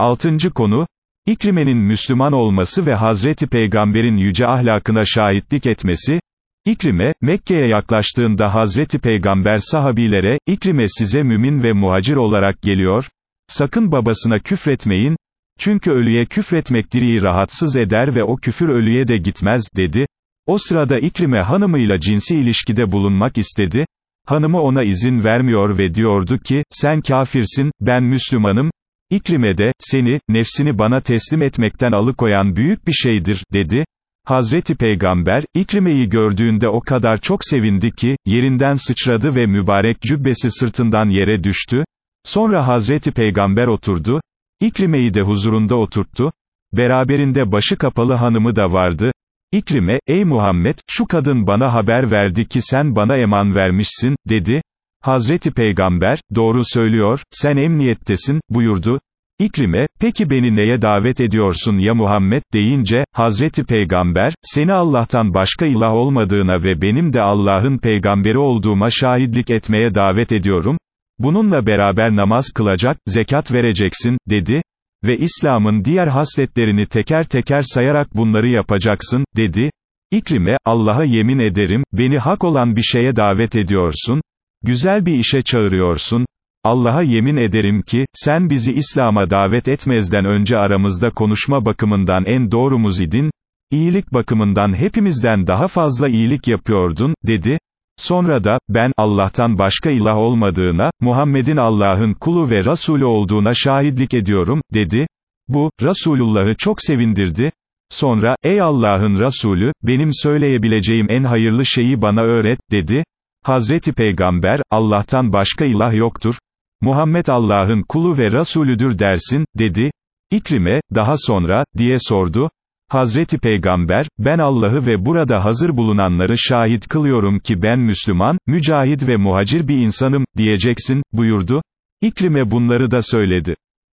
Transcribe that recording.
Altıncı konu, İkrime'nin Müslüman olması ve Hazreti Peygamber'in yüce ahlakına şahitlik etmesi, İkrime, Mekke'ye yaklaştığında Hazreti Peygamber sahabilere, İkrime size mümin ve muhacir olarak geliyor, sakın babasına küfretmeyin, çünkü ölüye küfretmek diriyi rahatsız eder ve o küfür ölüye de gitmez, dedi. O sırada İkrime hanımıyla cinsi ilişkide bulunmak istedi, hanımı ona izin vermiyor ve diyordu ki, sen kafirsin, ben Müslümanım, İkrime de, seni, nefsini bana teslim etmekten alıkoyan büyük bir şeydir, dedi. Hazreti Peygamber, İkrime'yi gördüğünde o kadar çok sevindi ki, yerinden sıçradı ve mübarek cübbesi sırtından yere düştü. Sonra Hazreti Peygamber oturdu, İkrime'yi de huzurunda oturttu, beraberinde başı kapalı hanımı da vardı. İkrime, ey Muhammed, şu kadın bana haber verdi ki sen bana eman vermişsin, dedi. Hazreti Peygamber, doğru söylüyor, sen emniyettesin, buyurdu. İkrime, peki beni neye davet ediyorsun ya Muhammed, deyince, Hazreti Peygamber, seni Allah'tan başka ilah olmadığına ve benim de Allah'ın peygamberi olduğuma şahitlik etmeye davet ediyorum, bununla beraber namaz kılacak, zekat vereceksin, dedi, ve İslam'ın diğer hasletlerini teker teker sayarak bunları yapacaksın, dedi, İkrime, Allah'a yemin ederim, beni hak olan bir şeye davet ediyorsun, güzel bir işe çağırıyorsun, Allah'a yemin ederim ki, sen bizi İslam'a davet etmezden önce aramızda konuşma bakımından en doğrumuz idin, iyilik bakımından hepimizden daha fazla iyilik yapıyordun, dedi. Sonra da, ben, Allah'tan başka ilah olmadığına, Muhammed'in Allah'ın kulu ve Resulü olduğuna şahitlik ediyorum, dedi. Bu, Resulullah'ı çok sevindirdi. Sonra, ey Allah'ın Resulü, benim söyleyebileceğim en hayırlı şeyi bana öğret, dedi. Hazreti Peygamber, Allah'tan başka ilah yoktur, Muhammed Allah'ın kulu ve Resulüdür dersin, dedi. İkrime, daha sonra, diye sordu. Hazreti Peygamber, ben Allah'ı ve burada hazır bulunanları şahit kılıyorum ki ben Müslüman, mücahid ve muhacir bir insanım, diyeceksin, buyurdu. İkrime bunları da söyledi.